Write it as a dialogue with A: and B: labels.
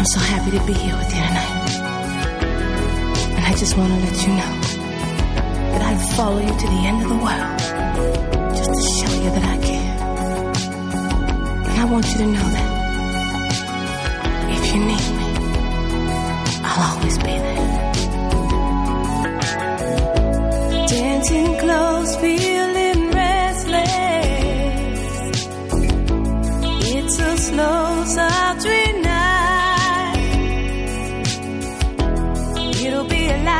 A: I'm so happy to be here with you tonight. And I just want to let you know that I'd follow you to the end of the world just to show you that I care. And I want you to know that if you need me, I'll always be there. Dancing close, feeling restless. It's a slow realize